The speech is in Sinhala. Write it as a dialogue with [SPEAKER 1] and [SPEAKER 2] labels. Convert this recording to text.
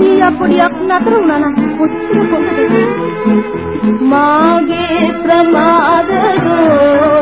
[SPEAKER 1] කීයක් පොඩියක් නතර වුණා නම් කොච්චර පොඩද මාගේ ප්‍රමාද දෝ